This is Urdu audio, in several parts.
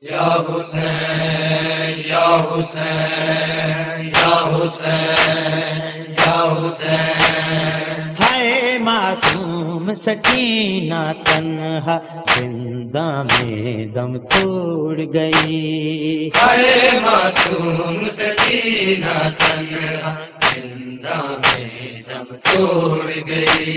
یا حسین یا حسین یا حسین یا حسین۔ ہے معصوم سکینہ تنہا زندہ میں دم توڑ گئی۔ اے معصوم سکینہ تنہا زندہ میں دم توڑ گئی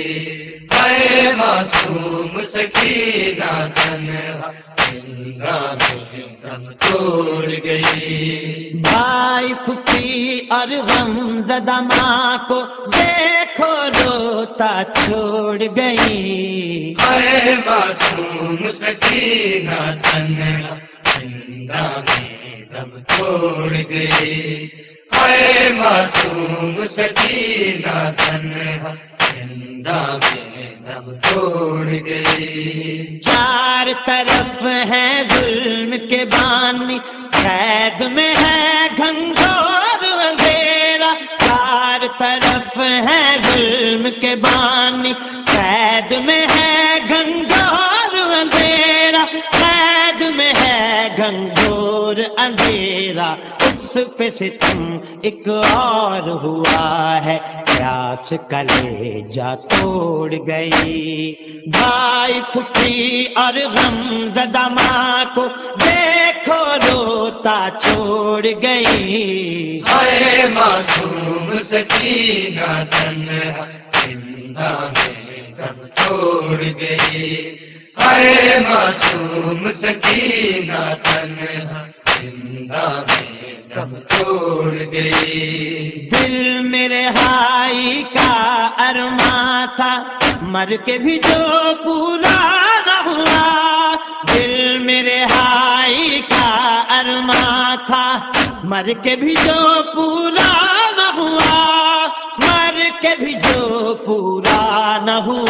اے معصوم سکینہ تنہا زندہ میں دم توڑ گئی بھائی پھپھی اور غم زدہ ماں کو دیکھو روتا چھوڑ گئی۔ اے معصوم سکینہ تنہا زندہ میں دم توڑ گئی۔ اے معصوم سکینہ تنہا زندہ میں دم توڑ گئی۔ چار طرف ہے ظلم کے بانی، قید میں ہے گھنگور اندھیرا۔ چار طرف ہے ظلم کے بانی، قید میں ہے گھنگور اندھیرا۔ قید میں ہے گھنگور اس پہ ستم ایک اور ہوا ہے پیاس کلے جا توڑ گئی بھائی پھٹی اور غم زدہ ماں کو دیکھو روتا چھوڑ گئی اے معصوم سکینہ تنہا زندہ میں دم توڑ گئی اے معصوم سکینہ تنہا زندہ میں دم توڑ گئی دل میرے ہائی کا ارما تھا، مر کے بھی جو پورا نہ ہوا۔ دل میرے ہائی کا ارما تھا، مر کے بھی جو پورا نہ ہوا۔ مر کے بھی جو پورا نہ ہوا۔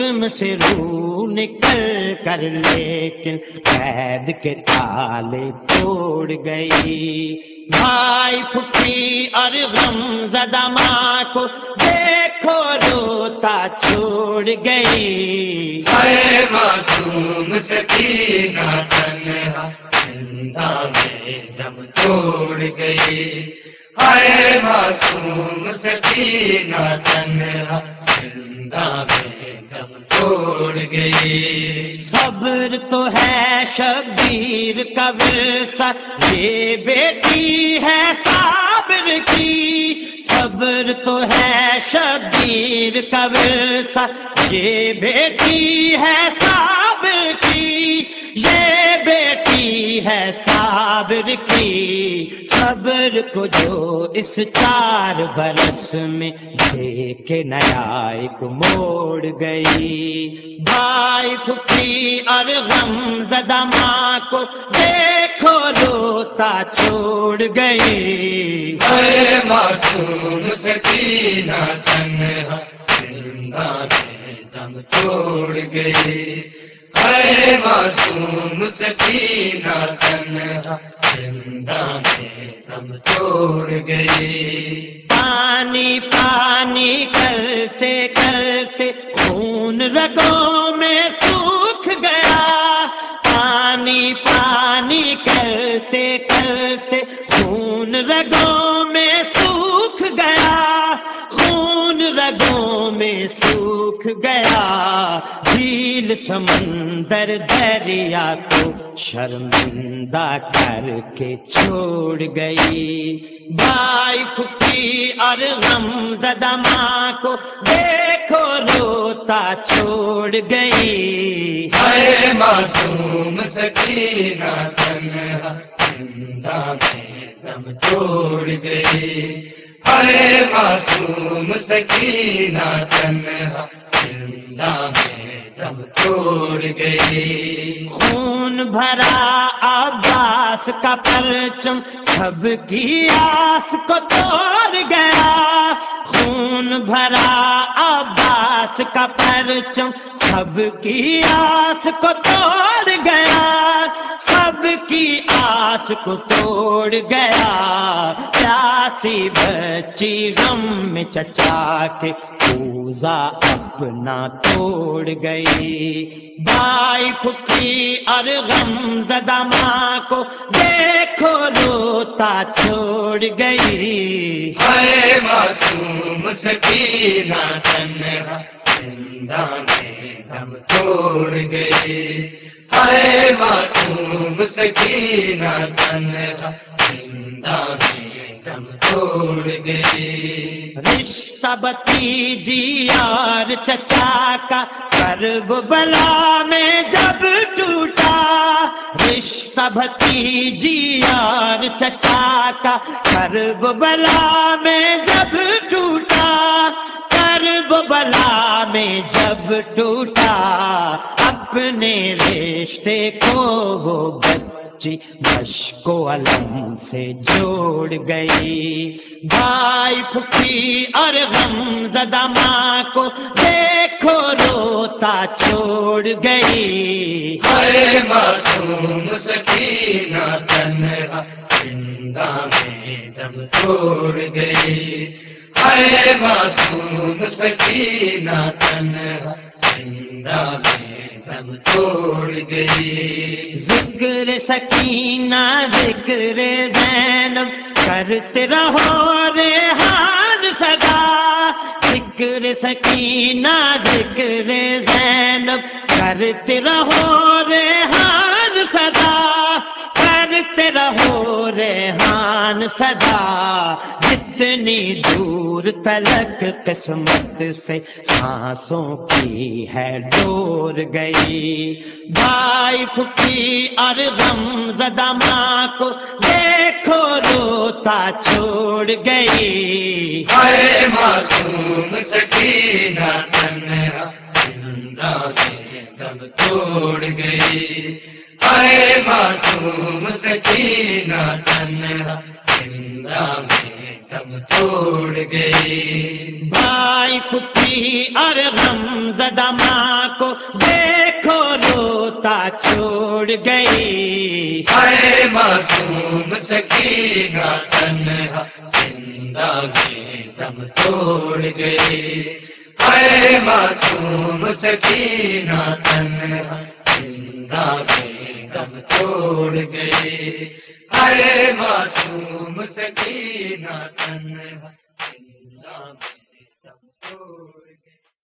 جسم سے روح نکل کر، لیکن قید کے تالے توڑ گئی۔ بھائی پھپھی اور غم زدہ ماں کو دیکھو، روتا چھوڑ گئی۔ اے معصوم سکینہ تنہا زندہ میں دم توڑ گئی۔ اے معصوم سکینہ تنہا زندہ میں دم توڑ گئی صبر تو ہے شبیر کا ورثہ، یہ بیٹی ہے صابر کی۔ صبر تو ہے شبیر کا ورثہ، یہ بیٹی ہے صابر کی۔ یہ بیٹی ہے صابر کی، صبر کو جو اس چار برس میں دے کے نیا ایک موڑ گئی۔ بھائی پھپھی اور غم زدہ ماں کو دیکھو، روتا چھوڑ گئی۔ اے معصوم سکینہ تنہا زندہ میں دم توڑ گئی۔ اے معصوم سکینہ تنہا زندہ میں دم توڑ گئی۔ پانی پانی کرتے کرتے خون رگوں میں سوکھ گیا۔ پانی پانی کرتے کرتے خون رگوں میں سوکھ گیا۔ خون رگوں میں سوکھ گیا۔ جھیل سمندر دریا کو شرمندہ کر کے چھوڑ گئی۔ بھائی پھپھی اور غم زدہ ماں کو دیکھو روتا چھوڑ گئی۔ اے معصوم سکینہ تنہا زندہ میں دم توڑ گئی۔ اے معصوم سکینہ تنہا زندہ میں دم توڑ گئی خون بھرا عباس کا پرچم سب کی آس کو توڑ گیا۔ خون بھرا عباس کا پرچم سب کی آس کو توڑ گیا۔ سب کی آس آس کو توڑ گیا۔ پیاسی بچی غم میں چچا کے پوزا اپنا توڑ گئی۔ بھائی پھکی اور غم زدہ ماں کو دیکھو روتا چھوڑ گئی۔ ہائے معصوم سکینہ تنہا زندہ میں دم توڑ گئی۔ ہائے معصوم سکینہ تنہا زندہ میں دم توڑ گئی رشتہ بتیجی یار چچا کا کرب بلا میں جب ٹوٹا۔ رشتہ بھتیجی یار چچا کا کرب بلا میں جب ٹوٹا۔ کرب بلا میں جب ٹوٹا۔ اپنے رشتے کو وہ بچی مشکو علم سے جوڑ گئی بھائی پھکی اور غم زدہ ماں کو دیکھو روتا چھوڑ گئی ہائے معصوم سکینہ تنہا زندہ میں دم توڑ گئی ہائے معصوم سکینہ تنہا زندہ میں دم توڑ گئی۔ ذکر سکینہ، ذکر زینب۔ کرتے رہو ریحان سدا ذکر سکینہ، ذکر زینب۔ کرتے رہو ریحان سدا کرتے رہو ریحان سدا جتنی دور تلک قسمت سے سانسوں کی ہے ڈور گئی۔ بھائی پھکی اور غم زدہ ماں کو دیکھو روتا چھوڑ گئی۔ ہائے معصوم سکینہ تنہا زندہ میں دم توڑ گئی۔ ہائے معصوم سکینہ تنہا زندہ میں توڑ گئی۔ بھائی پھکی اور غم زدہ ماں کو دیکھو روتا چھوڑ گئی۔ ہائے معصوم سکینہ تنہا زندہ میں دم توڑ گئی۔ ہائے معصوم سکینہ تنہا زندہ میں دم توڑ گئے۔ ہائے معصوم سکینہ تنہا زندہ میں دم توڑ